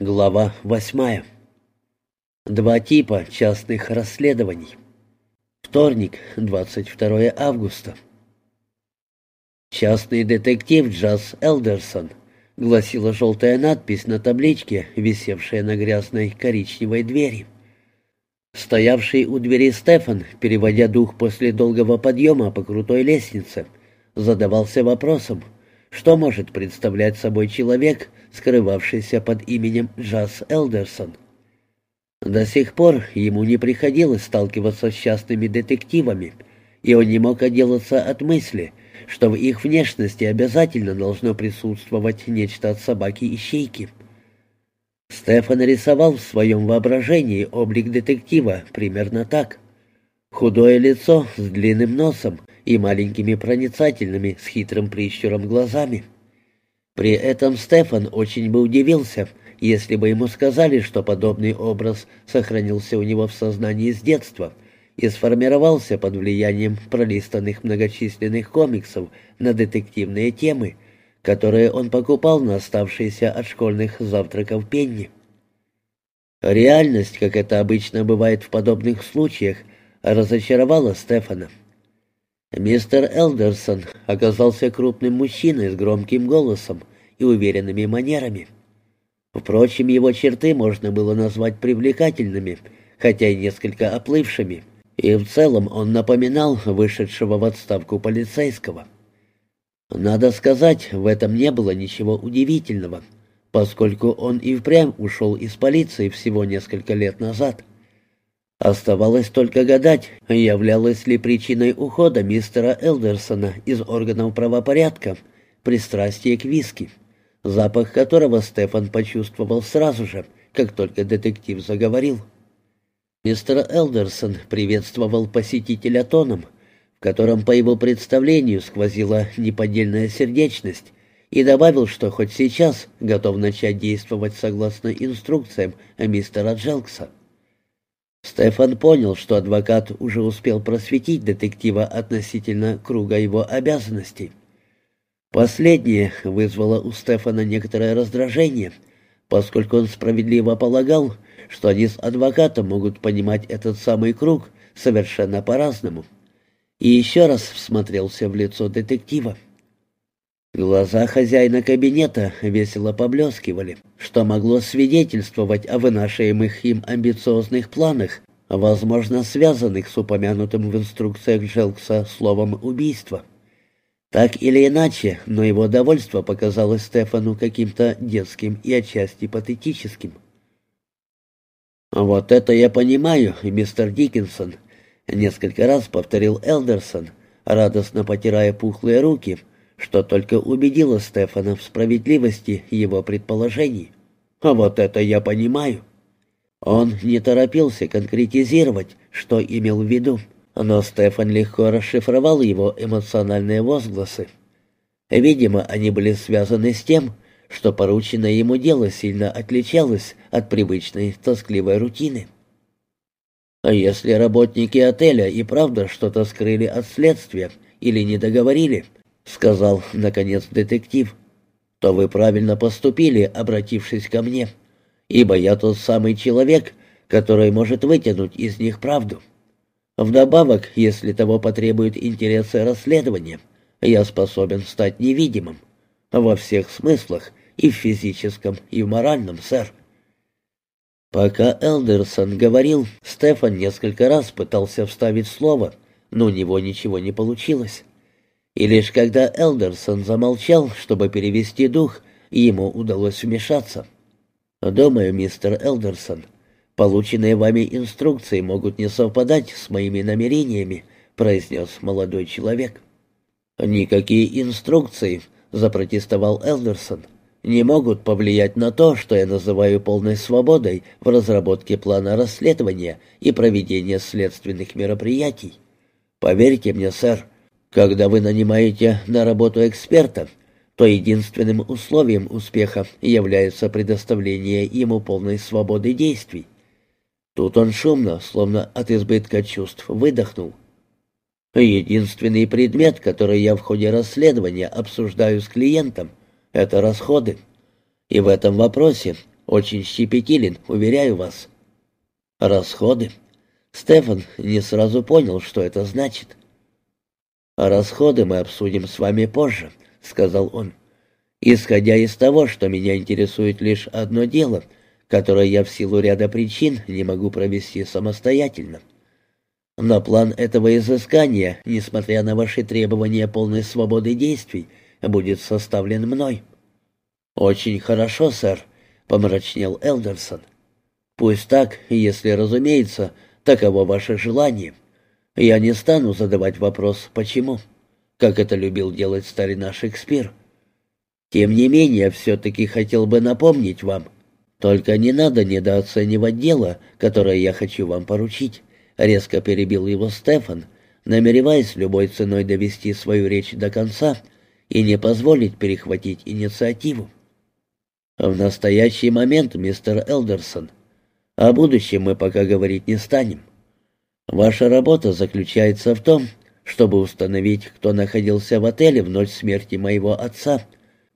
Глава восьмая. Два типа частных расследований. Вторник, 22 августа. «Частный детектив Джаз Элдерсон», — гласила желтая надпись на табличке, висевшая на грязной коричневой двери. Стоявший у двери Стефан, переводя дух после долгого подъема по крутой лестнице, задавался вопросом — что может представлять собой человек, скрывавшийся под именем Джаз Элдерсон. До сих пор ему не приходилось сталкиваться с частными детективами, и он не мог отделаться от мысли, что в их внешности обязательно должно присутствовать нечто от собаки-ищейки. Стефан рисовал в своем воображении облик детектива примерно так. Худое лицо с длинным носом, и маленькими проницательными с хитрым прищуром глазами. При этом Стефан очень бы удивился, если бы ему сказали, что подобный образ сохранился у него в сознании с детства и сформировался под влиянием пролистанных многочисленных комиксов на детективные темы, которые он покупал на оставшиеся от школьных завтраков пенни. Реальность, как это обычно бывает в подобных случаях, разочаровала Стефана. Мистер Элдерсон оказался крупным мужчиной с громким голосом и уверенными манерами. Впрочем, его черты можно было назвать привлекательными, хотя и несколько оплывшими, и в целом он напоминал вышедшего в отставку полицейского. Надо сказать, в этом не было ничего удивительного, поскольку он и впрямь ушел из полиции всего несколько лет назад. Оставалось только гадать, являлась ли причиной ухода мистера Элдерсона из органов правопорядка пристрастие к виски, запах которого Стефан почувствовал сразу же, как только детектив заговорил. Мистер Элдерсон приветствовал посетителя тоном, в котором по его представлению сквозила неподдельная сердечность, и добавил, что хоть сейчас готов начать действовать согласно инструкциям мистера Джелкса. Стефан понял, что адвокат уже успел просветить детектива относительно круга его обязанностей. Последнее вызвало у Стефана некоторое раздражение, поскольку он справедливо полагал, что они с адвокатом могут понимать этот самый круг совершенно по-разному. И еще раз всмотрелся в лицо детектива. Глаза хозяина кабинета весело поблескивали, что могло свидетельствовать о вынашиваемых им амбициозных планах, возможно, связанных с упомянутым в инструкциях Джелкса словом «убийство». Так или иначе, но его довольство показалось Стефану каким-то детским и отчасти патетическим. «Вот это я понимаю, мистер Диккенсон», — несколько раз повторил Элдерсон, радостно потирая пухлые руки — что только убедило Стефана в справедливости его предположений. А вот это я понимаю. Он не торопился конкретизировать, что имел в виду, но Стефан легко расшифровал его эмоциональные возгласы. Видимо, они были связаны с тем, что порученное ему дело сильно отличалось от привычной тоскливой рутины. А если работники отеля и правда что-то скрыли от следствия или не договорили, — сказал, наконец, детектив, — то вы правильно поступили, обратившись ко мне, ибо я тот самый человек, который может вытянуть из них правду. Вдобавок, если того потребуют интересы расследования, я способен стать невидимым. Во всех смыслах, и в физическом, и в моральном, сэр. Пока Элдерсон говорил, Стефан несколько раз пытался вставить слово, но у него ничего не получилось. И лишь когда Элдерсон замолчал, чтобы перевести дух, ему удалось вмешаться. «Думаю, мистер Элдерсон, полученные вами инструкции могут не совпадать с моими намерениями», — произнес молодой человек. «Никакие инструкции», — запротестовал Элдерсон, — «не могут повлиять на то, что я называю полной свободой в разработке плана расследования и проведения следственных мероприятий. Поверьте мне, сэр, — когда вы нанимаете на работу эксперта, то единственным условием успеха является предоставление ему полной свободы действий. Тут он шумно, словно от избытка чувств, выдохнул. Единственный предмет, который я в ходе расследования обсуждаю с клиентом, это расходы. И в этом вопросе очень щепетилен, уверяю вас». «Расходы?» Стефан не сразу понял, что это значит. «Расходы мы обсудим с вами позже», — сказал он. «Исходя из того, что меня интересует лишь одно дело, которое я в силу ряда причин не могу провести самостоятельно. Но план этого изыскания, несмотря на ваши требования полной свободы действий, будет составлен мной». «Очень хорошо, сэр», — помрачнел Элдерсон. «Пусть так, если, разумеется, таково ваше желание». Я не стану задавать вопрос «почему?», как это любил делать старина Шекспир. Тем не менее, все-таки хотел бы напомнить вам. Только не надо недооценивать дело, которое я хочу вам поручить. Резко перебил его Стефан, намереваясь любой ценой довести свою речь до конца и не позволить перехватить инициативу. В настоящий момент, мистер Элдерсон, о будущем мы пока говорить не станем. Ваша работа заключается в том, чтобы установить, кто находился в отеле в ночь смерти моего отца,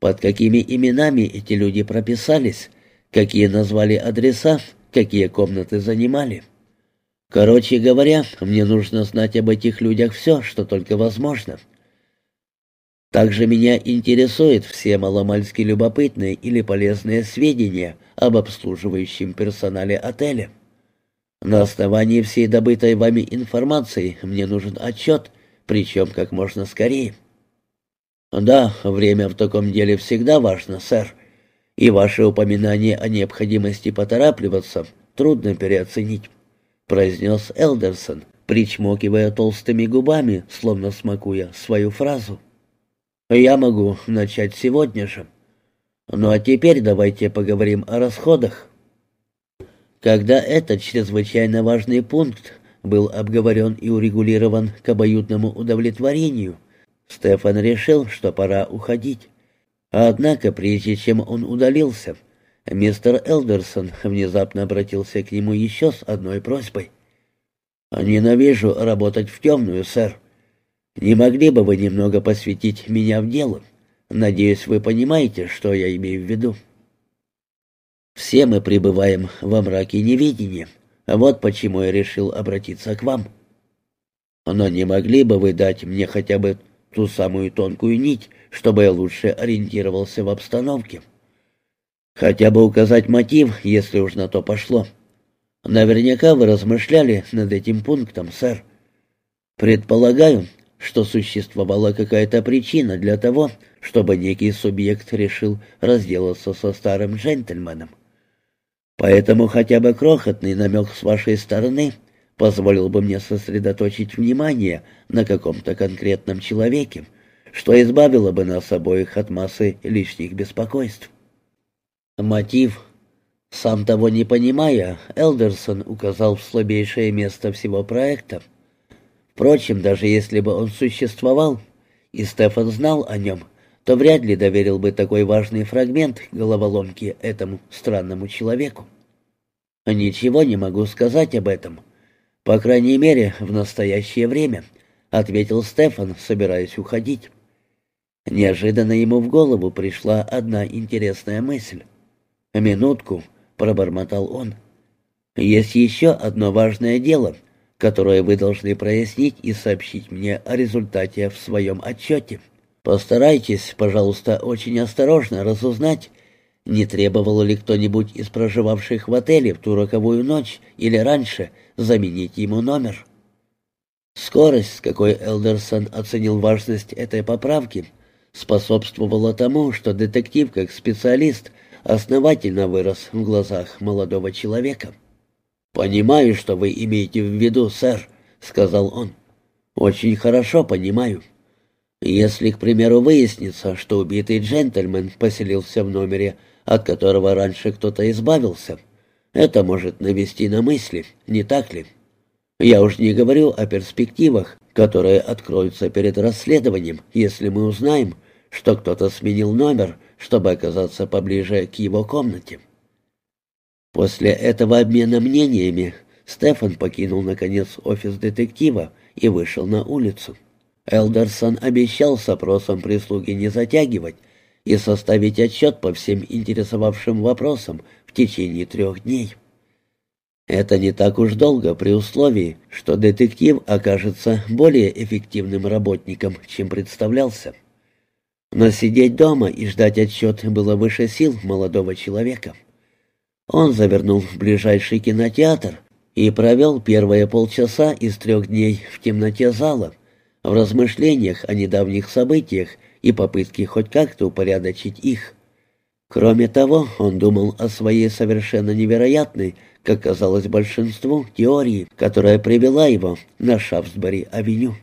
под какими именами эти люди прописались, какие назвали адреса, какие комнаты занимали. Короче говоря, мне нужно знать об этих людях все, что только возможно. Также меня интересуют все маломальски любопытные или полезные сведения об обслуживающем персонале отеля. На основании всей добытой вами информации мне нужен отчет, причем как можно скорее. Да, время в таком деле всегда важно, сэр. И ваше упоминание о необходимости поторапливаться трудно переоценить, произнес Элдерсон, причмокивая толстыми губами, словно смакуя свою фразу. Я могу начать сегодня же. Ну а теперь давайте поговорим о расходах. Когда этот чрезвычайно важный пункт был обговорен и урегулирован к обоюдному удовлетворению, Стефан решил, что пора уходить. Однако, прежде чем он удалился, мистер Элдерсон внезапно обратился к нему еще с одной просьбой. «Ненавижу работать в темную, сэр. Не могли бы вы немного посвятить меня в дело? Надеюсь, вы понимаете, что я имею в виду». Все мы пребываем во мраке неведения. Вот почему я решил обратиться к вам. Но не могли бы вы дать мне хотя бы ту самую тонкую нить, чтобы я лучше ориентировался в обстановке? Хотя бы указать мотив, если уж на то пошло. Наверняка вы размышляли над этим пунктом, сэр. Предполагаю, что существовала какая-то причина для того, чтобы некий субъект решил разделаться со старым джентльменом. Поэтому хотя бы крохотный намек с вашей стороны позволил бы мне сосредоточить внимание на каком-то конкретном человеке, что избавило бы нас обоих от массы лишних беспокойств. Мотив. Сам того не понимая, Элдерсон указал в слабейшее место всего проекта. Впрочем, даже если бы он существовал, и Стефан знал о нем, то вряд ли доверил бы такой важный фрагмент головоломки этому странному человеку. «Ничего не могу сказать об этом. По крайней мере, в настоящее время», — ответил Стефан, собираясь уходить. Неожиданно ему в голову пришла одна интересная мысль. «Минутку», — пробормотал он. «Есть еще одно важное дело, которое вы должны прояснить и сообщить мне о результате в своем отчете». Постарайтесь, пожалуйста, очень осторожно разузнать, не требовал ли кто-нибудь из проживавших в отеле в ту роковую ночь или раньше заменить ему номер. Скорость, с какой Элдерсон оценил важность этой поправки, способствовала тому, что детектив как специалист основательно вырос в глазах молодого человека. «Понимаю, что вы имеете в виду, сэр», — сказал он. «Очень хорошо понимаю». Если, к примеру, выяснится, что убитый джентльмен поселился в номере, от которого раньше кто-то избавился, это может навести на мысли, не так ли? Я уж не говорю о перспективах, которые откроются перед расследованием, если мы узнаем, что кто-то сменил номер, чтобы оказаться поближе к его комнате. После этого обмена мнениями Стефан покинул, наконец, офис детектива и вышел на улицу. Элдерсон обещал с опросом прислуги не затягивать, и составить отчет по всем интересовавшим вопросам в течение трех дней. Это не так уж долго при условии, что детектив окажется более эффективным работником, чем представлялся. Но сидеть дома и ждать отчет было выше сил молодого человека. Он завернул в ближайший кинотеатр и провел первые полчаса из трех дней в темноте зала, в размышлениях о недавних событиях и попытке хоть как-то упорядочить их. Кроме того, он думал о своей совершенно невероятной, как казалось большинству, теории, которая привела его на Шафсбери-авеню.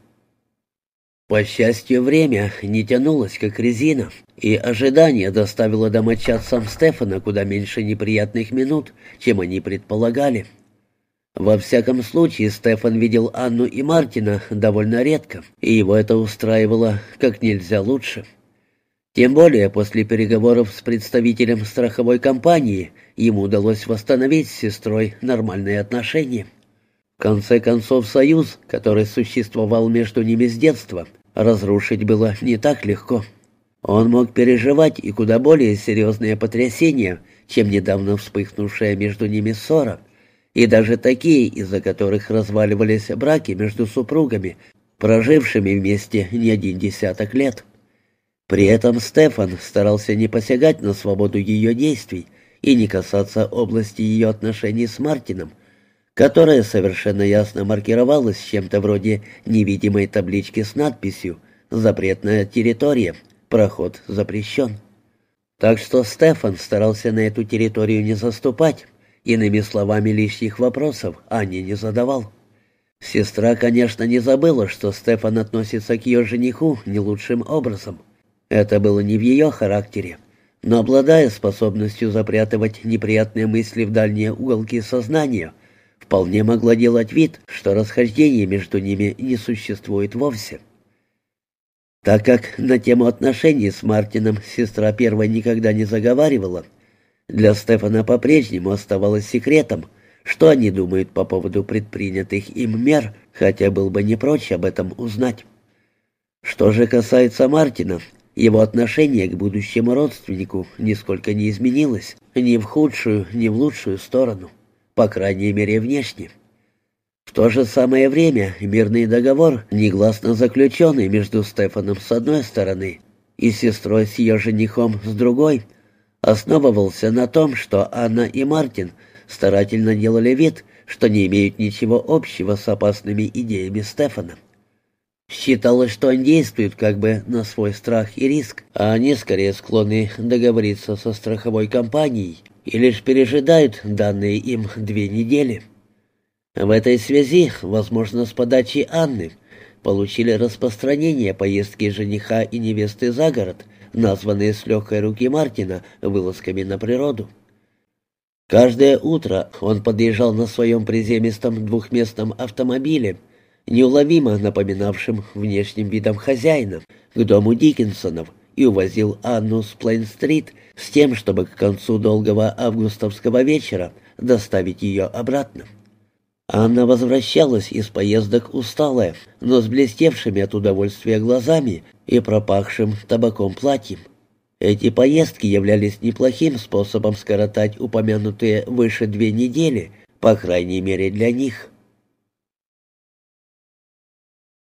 По счастью, время не тянулось, как резина, и ожидание доставило домочадцам Стефана куда меньше неприятных минут, чем они предполагали. Во всяком случае, Стефан видел Анну и Мартина довольно редко, и его это устраивало как нельзя лучше. Тем более после переговоров с представителем страховой компании ему удалось восстановить с сестрой нормальные отношения. В конце концов, союз, который существовал между ними с детства – разрушить было не так легко. Он мог переживать и куда более серьезные потрясения, чем недавно вспыхнувшая между ними ссора, и даже такие, из-за которых разваливались браки между супругами, прожившими вместе не один десяток лет. При этом Стефан старался не посягать на свободу ее действий и не касаться области ее отношений с Мартином, которая совершенно ясно маркировалась чем-то вроде невидимой таблички с надписью «Запретная территория. Проход запрещен». Так что Стефан старался на эту территорию не заступать, иными словами, лишних вопросов Анне не задавал. Сестра, конечно, не забыла, что Стефан относится к ее жениху не лучшим образом. Это было не в ее характере, но обладая способностью запрятывать неприятные мысли в дальние уголки сознания – вполне могла делать вид, что расхождения между ними не существует вовсе. Так как на тему отношений с Мартином сестра первой никогда не заговаривала, для Стефана по-прежнему оставалось секретом, что они думают по поводу предпринятых им мер, хотя был бы не прочь об этом узнать. Что же касается Мартина, его отношение к будущему родственнику нисколько не изменилось, ни в худшую, ни в лучшую сторону по крайней мере внешне. В то же самое время мирный договор, негласно заключенный между Стефаном с одной стороны и сестрой с ее женихом с другой, основывался на том, что Анна и Мартин старательно делали вид, что не имеют ничего общего с опасными идеями Стефана. Считалось, что он действует как бы на свой страх и риск, а они скорее склонны договориться со страховой компанией и лишь пережидают данные им две недели. В этой связи, возможно, с подачи Анны, получили распространение поездки жениха и невесты за город, названные с легкой руки Мартина вылазками на природу. Каждое утро он подъезжал на своем приземистом двухместном автомобиле, неуловимо напоминавшим внешним видом хозяина, к дому Диккенсонов, и увозил Анну с Плейн-стрит с тем, чтобы к концу долгого августовского вечера доставить ее обратно. Анна возвращалась из поездок усталая, но с блестевшими от удовольствия глазами и пропахшим табаком платьем. Эти поездки являлись неплохим способом скоротать упомянутые выше две недели, по крайней мере для них.